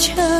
chờ